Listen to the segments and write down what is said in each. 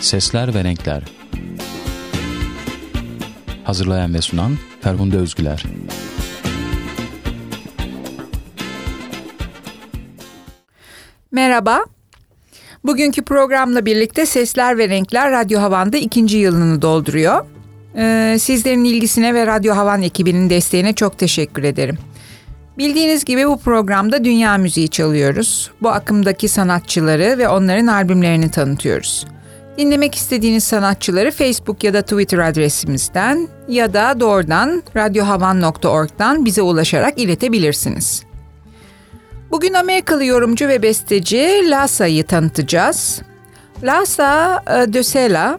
Sesler ve Renkler Hazırlayan ve sunan Ferhunde Özgüler Merhaba. Bugünkü programla birlikte Sesler ve Renkler Radyo Havan'da ikinci yılını dolduruyor. Ee, sizlerin ilgisine ve Radyo Havan ekibinin desteğine çok teşekkür ederim. Bildiğiniz gibi bu programda dünya müziği çalıyoruz. Bu akımdaki sanatçıları ve onların albümlerini tanıtıyoruz. Dinlemek istediğiniz sanatçıları Facebook ya da Twitter adresimizden ya da doğrudan radyohavan.org'dan bize ulaşarak iletebilirsiniz. Bugün Amerikalı yorumcu ve besteci Lasa'yı tanıtacağız. Lasa e, de Sela,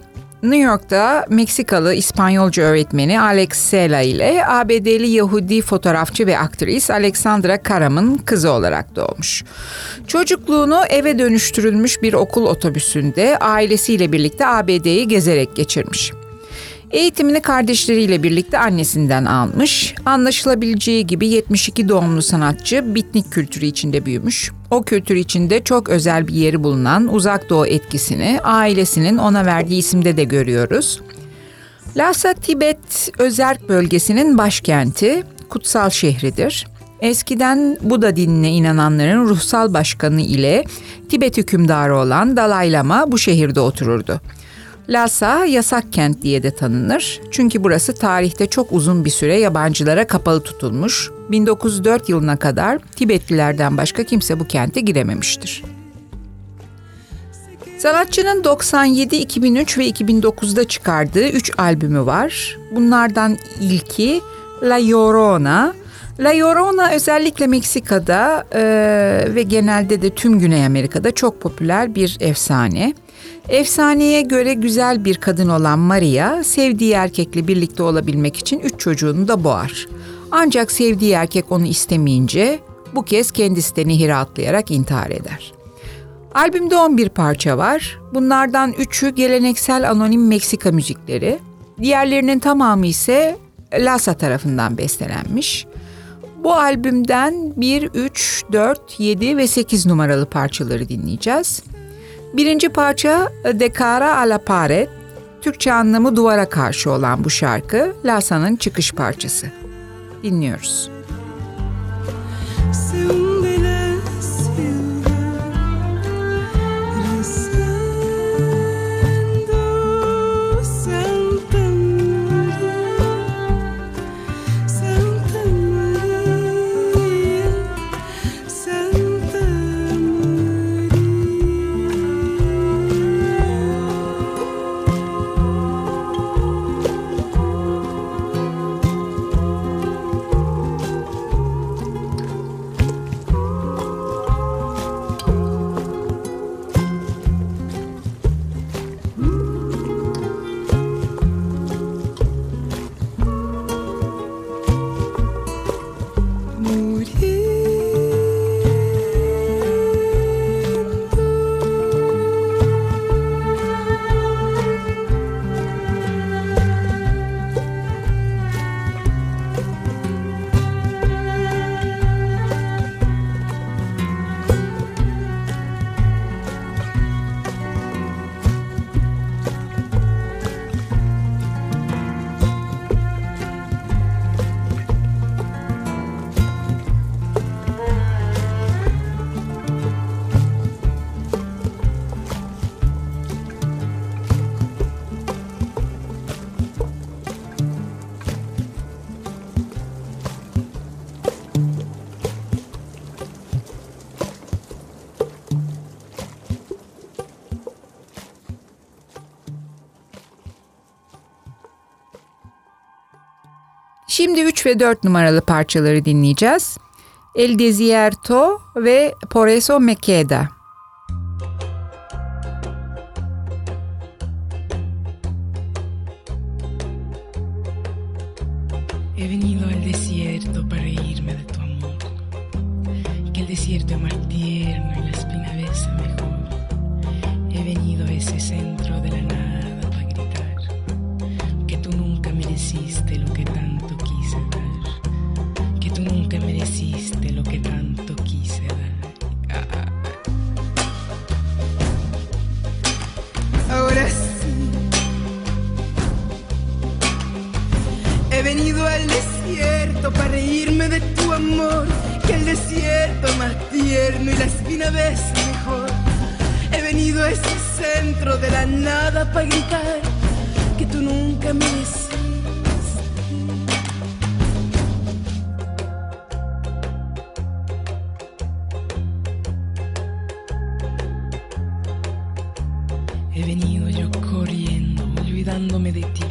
New York'ta Meksikalı İspanyolca öğretmeni Alex Sela ile ABD'li Yahudi fotoğrafçı ve aktris Alexandra Karam'ın kızı olarak doğmuş. Çocukluğunu eve dönüştürülmüş bir okul otobüsünde ailesiyle birlikte ABD'yi gezerek geçirmiş. Eğitimini kardeşleriyle birlikte annesinden almış. Anlaşılabileceği gibi 72 doğumlu sanatçı bitnik kültürü içinde büyümüş. O kültür içinde çok özel bir yeri bulunan uzak doğu etkisini ailesinin ona verdiği isimde de görüyoruz. Lhasa Tibet Özerk bölgesinin başkenti, kutsal şehridir. Eskiden Buda dinine inananların ruhsal başkanı ile Tibet hükümdarı olan Dalai Lama bu şehirde otururdu. Lhasa yasak kent diye de tanınır. Çünkü burası tarihte çok uzun bir süre yabancılara kapalı tutulmuş. 1904 yılına kadar Tibetlilerden başka kimse bu kente girememiştir. Sanatçının 97, 2003 ve 2009'da çıkardığı 3 albümü var. Bunlardan ilki La Llorona. La Llorona özellikle Meksika'da e, ve genelde de tüm Güney Amerika'da çok popüler bir efsane. Efsaneye göre güzel bir kadın olan Maria, sevdiği erkekle birlikte olabilmek için üç çocuğunu da boğar. Ancak sevdiği erkek onu istemeyince bu kez kendisi de nehire atlayarak intihar eder. Albümde 11 parça var. Bunlardan üçü geleneksel anonim Meksika müzikleri. Diğerlerinin tamamı ise Lhasa tarafından bestelenmiş. Bu albümden 1, 3, 4, 7 ve 8 numaralı parçaları dinleyeceğiz. Birinci parça De Cara a la Pared, Türkçe anlamı duvara karşı olan bu şarkı Lasa'nın çıkış parçası. Dinliyoruz. Müzik Şimdi 3 ve 4 numaralı parçaları dinleyeceğiz. El Desierto ve Por eso me queda. acordándome.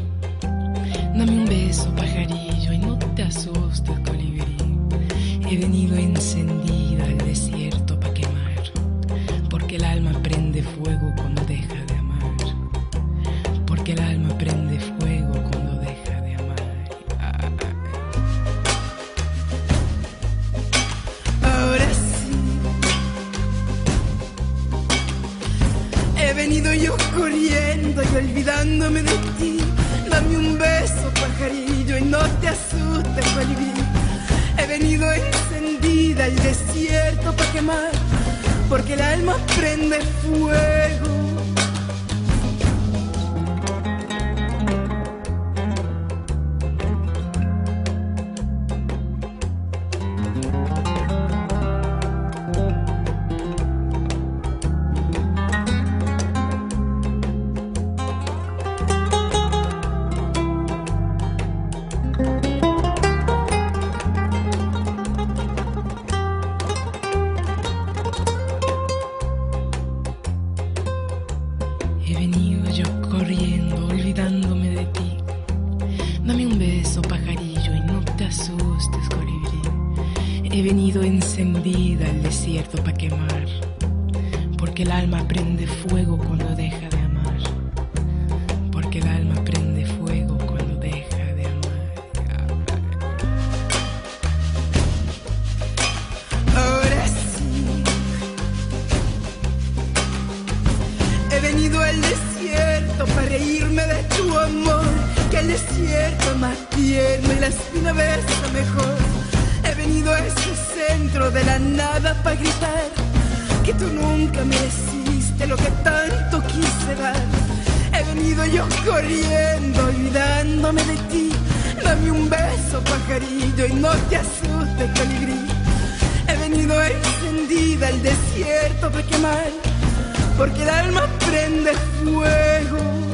gritar que tú nunca mereciste lo que tanto quise dar. He venido yo corriendo, olvidándome de ti. Dame un beso, pajarillo, y no te asustes, colibrí. He venido encendida al desierto para quemar, porque el alma prende fuego.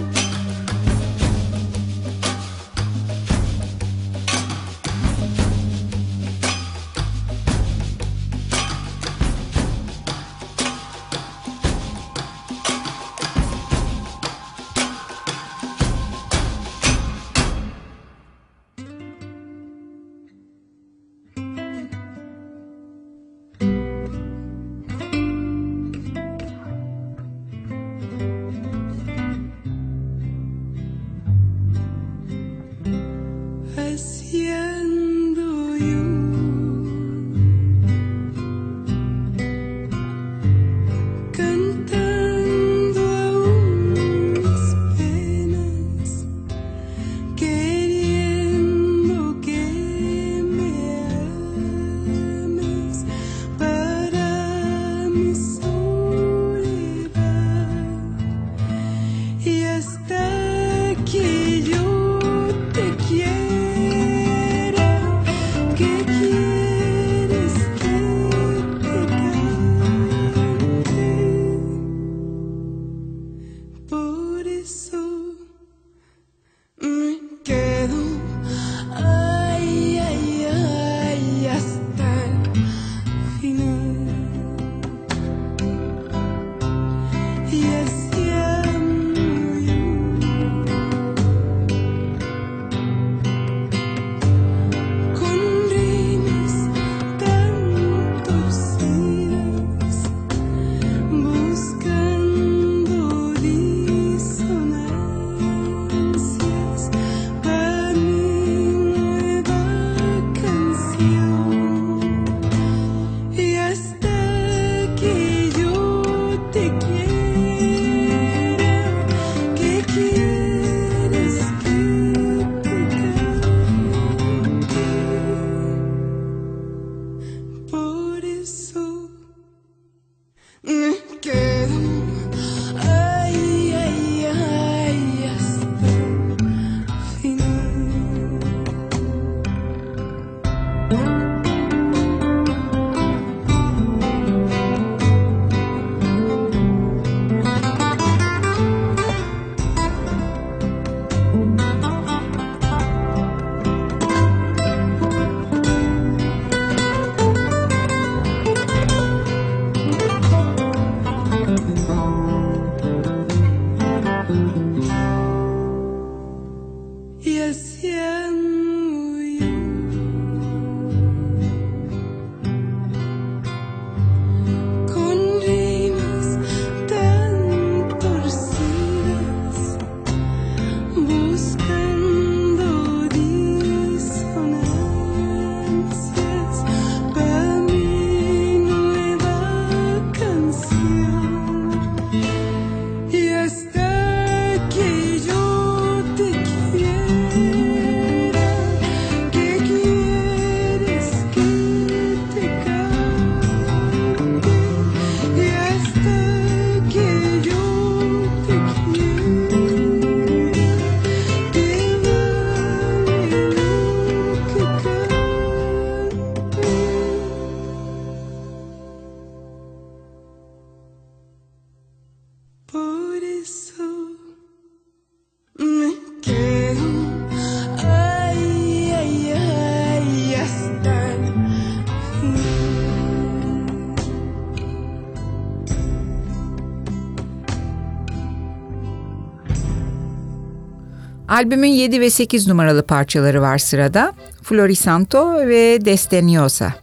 Albümün 7 ve 8 numaralı parçaları var sırada. Florisanto ve Desdeniosa.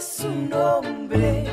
es un hombre.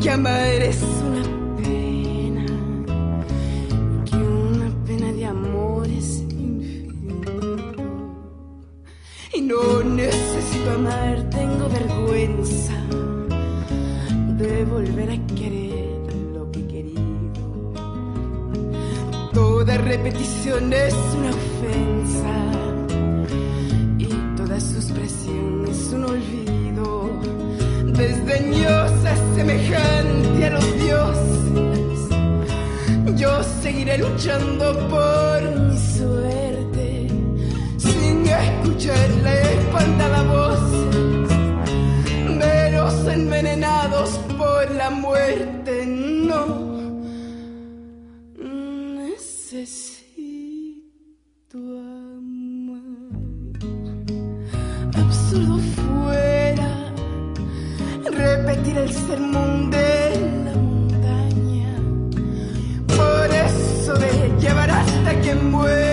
que. Necesito amar. Absurdo fuera repetir el sermón de la montaña. Por eso de llevar hasta que muera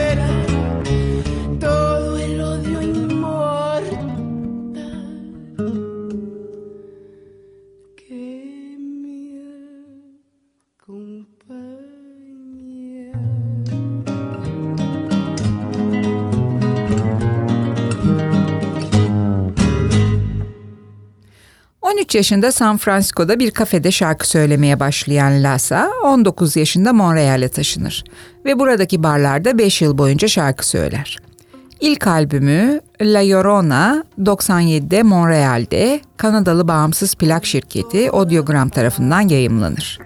yaşında San Francisco'da bir kafede şarkı söylemeye başlayan Lassa 19 yaşında Montreal'e taşınır ve buradaki barlarda 5 yıl boyunca şarkı söyler. İlk albümü La Llorona 97'de Montreal'de Kanadalı bağımsız plak şirketi Audiogram tarafından yayımlanır.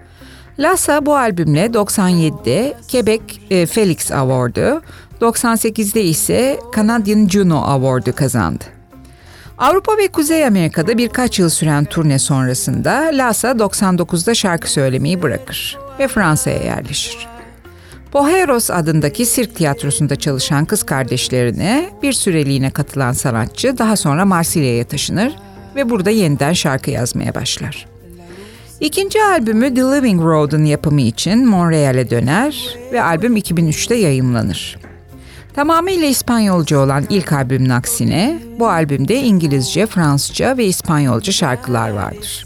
Lassa bu albümle 97'de Quebec e, Felix Award'u, 98'de ise Canadian Juno Award'u kazandı. Avrupa ve Kuzey Amerika'da birkaç yıl süren turne sonrasında Lassa 99'da şarkı söylemeyi bırakır ve Fransa'ya yerleşir. Poheros adındaki sirk tiyatrosunda çalışan kız kardeşlerine bir süreliğine katılan sanatçı daha sonra Marsilya'ya taşınır ve burada yeniden şarkı yazmaya başlar. İkinci albümü The Living Road'un yapımı için Montreal'e döner ve albüm 2003'te yayımlanır. Tamamıyla İspanyolca olan ilk albümün aksine bu albümde İngilizce, Fransızca ve İspanyolca şarkılar vardır.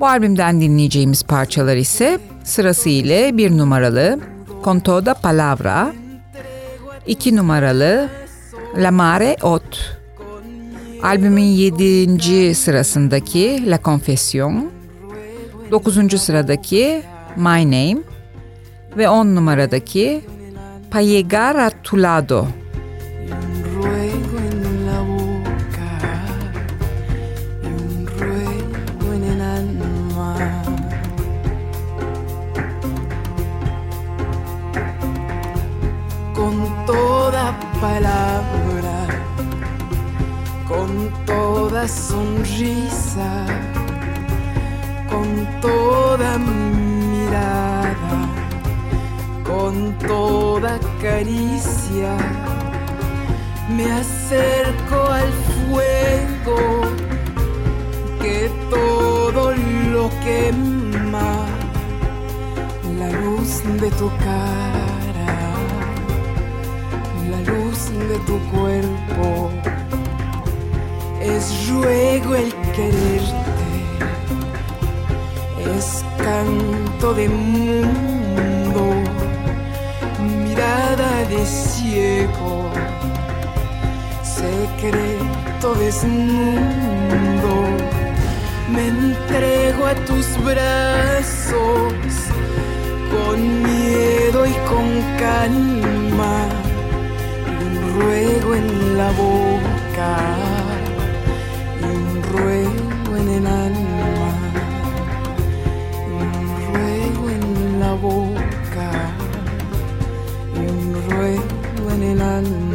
Bu albümden dinleyeceğimiz parçalar ise sırasıyla bir numaralı Con toda palabra, iki numaralı La Mare Ot, Albümün 7. sırasındaki La Confession, 9. sıradaki My Name ve 10 numaradaki Pa llegar a tu lado. Palabra, con toda sonrisa, con toda mirada, con toda caricia, me acerco al fuego que todo lo quema, la luz de tu cara, la luz de tu cuerpo, es ruego el quererte, es canto de mundo, mirada de ciego, secreto desnudo, me entrego a tus brazos con miedo y con calma, un ruego en la boca, un ruego en el alma, un ruego en la boca, and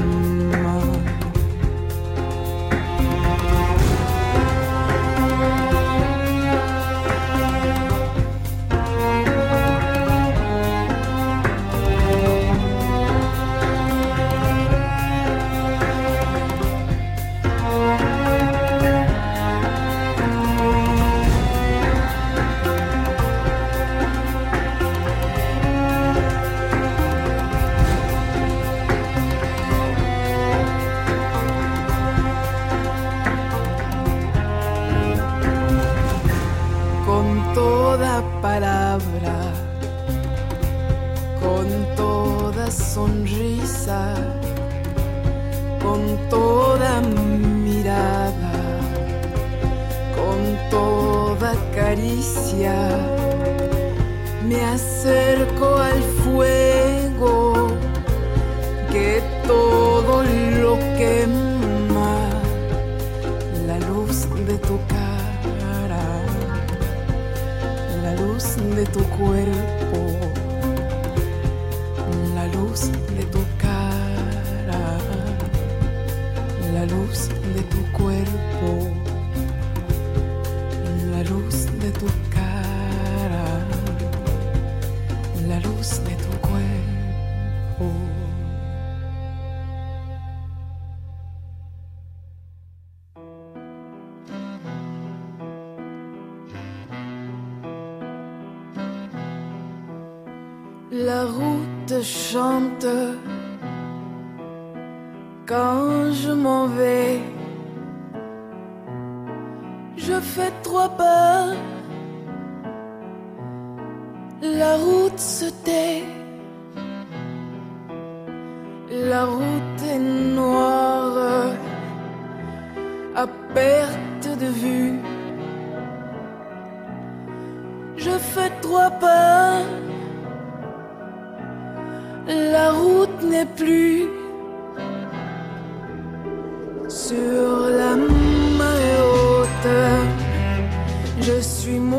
Je fais trois pas. La route se tait. La route est noire à perte de vue. Je fais trois pas. La route n'est plus sur la marée Christmas.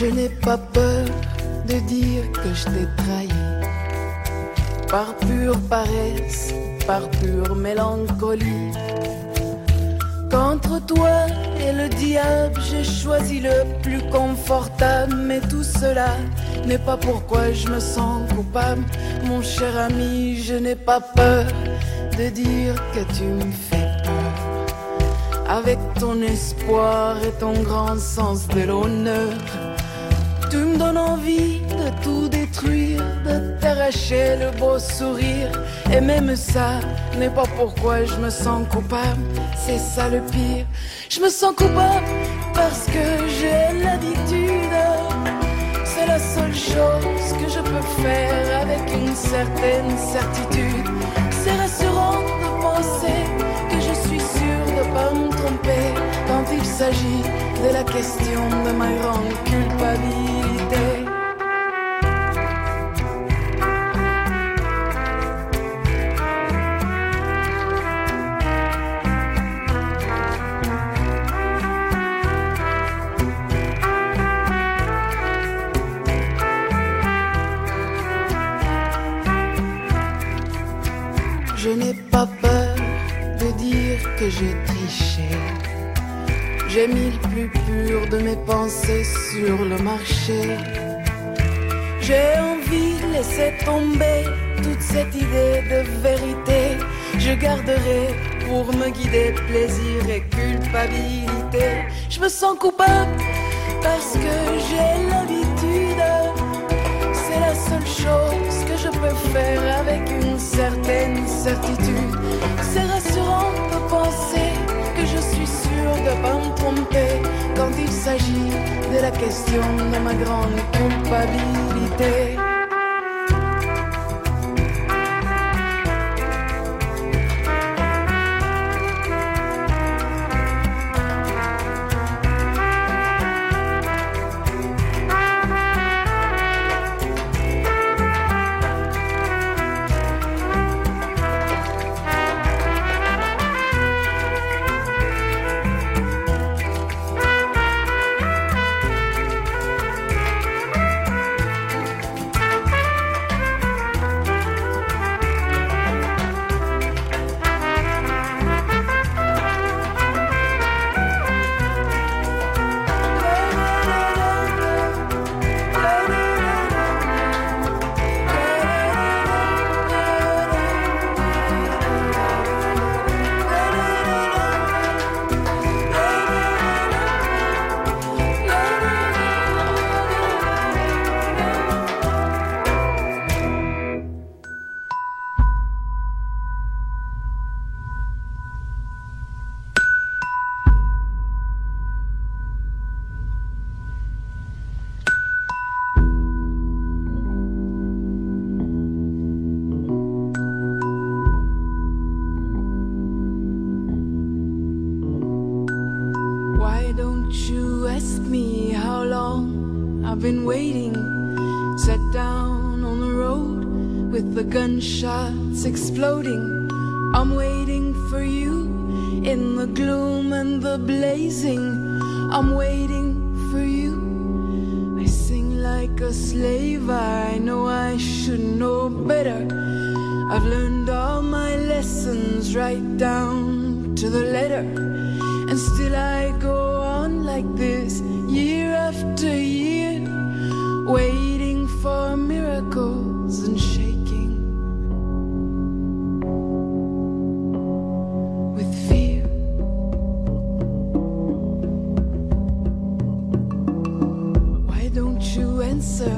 Je n'ai pas peur de dire que je t'ai trahi. Par pure paresse, par pure mélancolie. Qu'entre toi et le diable, j'ai choisi le plus confortable. Mais tout cela n'est pas pourquoi je me sens coupable. Mon cher ami, je n'ai pas peur de dire que tu me fais peur. Avec ton espoir et ton grand sens de l'honneur. Tu me donnes envie de tout détruire, de t'arracher le beau sourire. Et même ça n'est pas pourquoi je me sens coupable, c'est ça le pire. Je me sens coupable parce que j'ai l'habitude. C'est la seule chose que je peux faire avec une certaine certitude. C'est rassurant de penser que je suis sûr de pas me tromper quand il s'agit de la question de ma grande culpabilité. J'ai triché. J'ai mis le plus pur de mes pensées sur le marché. J'ai envie de laisser tomber toute cette idée de vérité. Je garderai pour me guider plaisir et culpabilité. Je me sens coupable parce que j'ai l'habitude. C'est la seule chose que je peux faire avec une certaine certitude. C'est rassurant de penser que je suis sûr de pas me tromper quand il s'agit de la question de ma grande culpabilité. I've been waiting, sat down on the road with the gunshots exploding. I'm waiting for you in the gloom and the blazing. I'm waiting for you. I sing like a slave, I know I should know better. I've learned all my lessons right down to the letter. And still I go like this year after year, waiting for miracles and shaking with fear. Why don't you answer?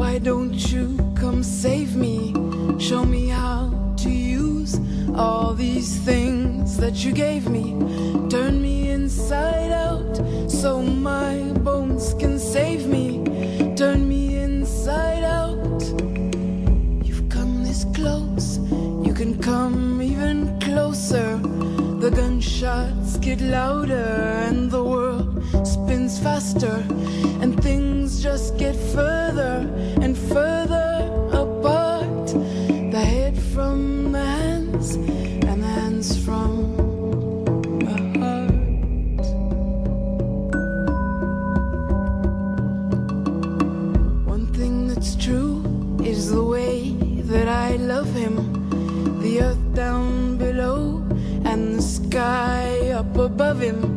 Why don't you come save me? Show me how to use all these things that you gave me. Turn me inside get louder and the world spins faster, and things just him.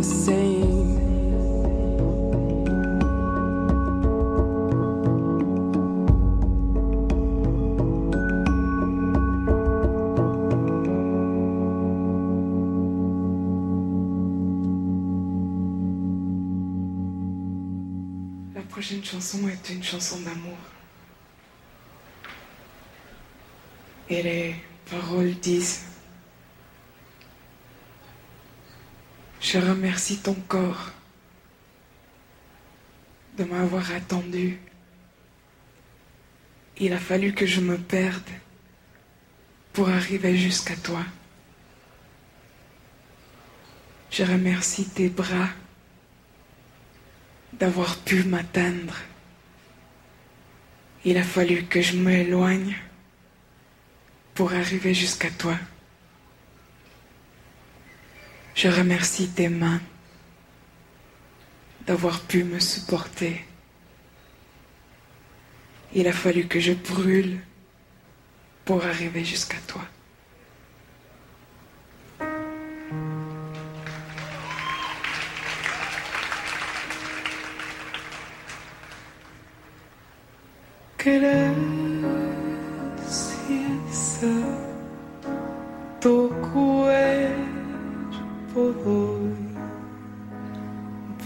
The same. La prochaine chanson est une chanson d'amour. Et les paroles disent Je remercie ton corps de m'avoir attendu. Il a fallu que je me perde pour arriver jusqu'à toi. Je remercie tes bras d'avoir pu m'atteindre. Il a fallu que je m'éloigne pour arriver jusqu'à toi. Je remercie tes mains d'avoir pu me supporter. Il a fallu que je brûle pour arriver jusqu'à toi.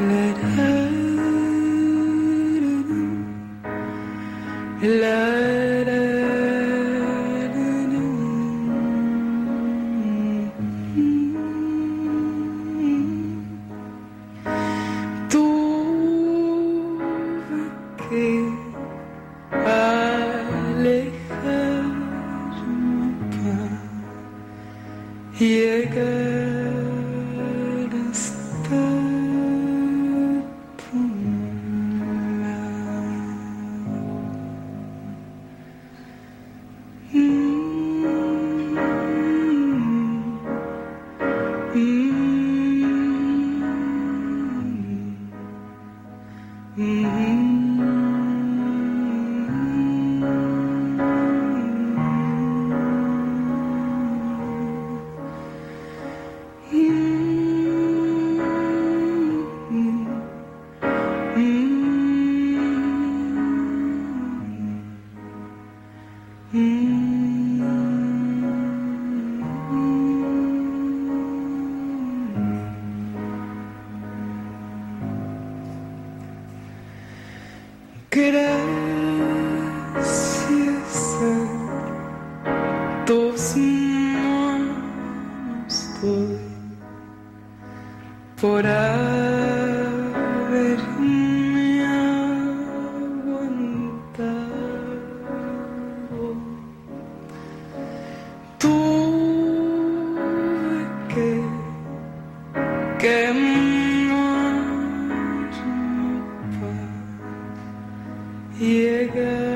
Let her. Love. Iega.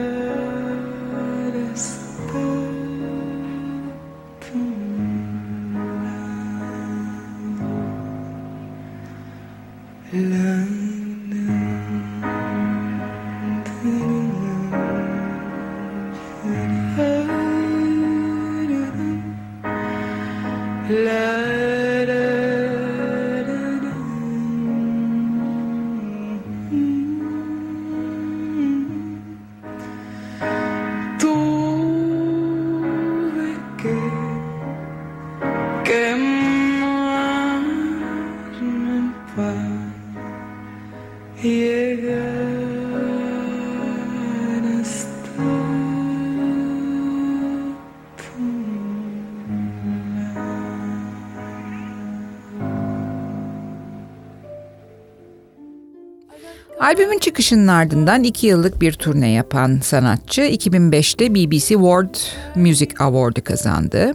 Albümün çıkışının ardından iki yıllık bir turne yapan sanatçı 2005'te BBC World Music Award'u kazandı.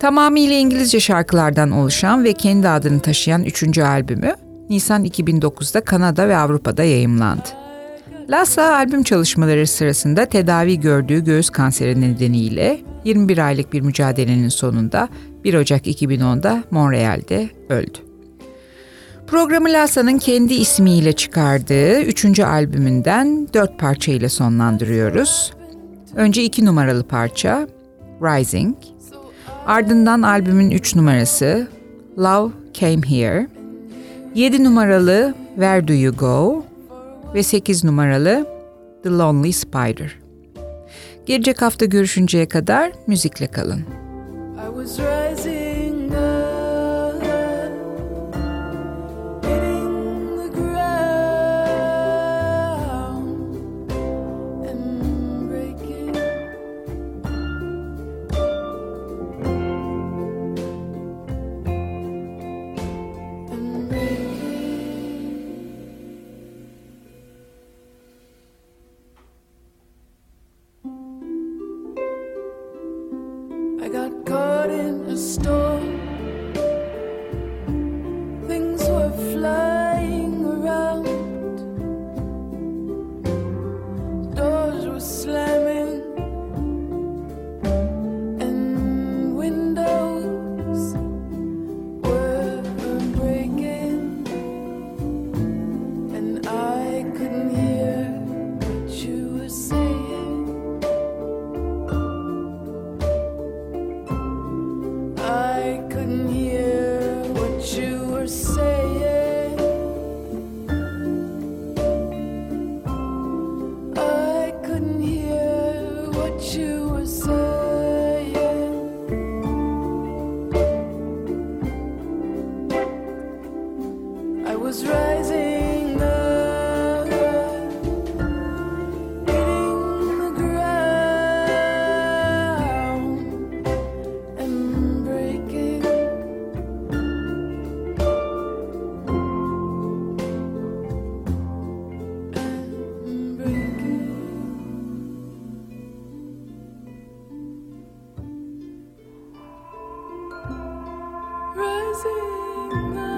Tamamıyla İngilizce şarkılardan oluşan ve kendi adını taşıyan üçüncü albümü Nisan 2009'da Kanada ve Avrupa'da yayımlandı. Lassa albüm çalışmaları sırasında tedavi gördüğü göğüs kanseri nedeniyle 21 aylık bir mücadelenin sonunda 1 Ocak 2010'da Montreal'de öldü. Programı Lassa'nın kendi ismiyle çıkardığı üçüncü albümünden dört parça ile sonlandırıyoruz. Önce iki numaralı parça Rising, ardından albümün üç numarası Love Came Here, yedi numaralı Where Do You Go ve sekiz numaralı The Lonely Spider. Gelecek hafta görüşünceye kadar müzikle kalın. I was Rising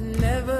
Never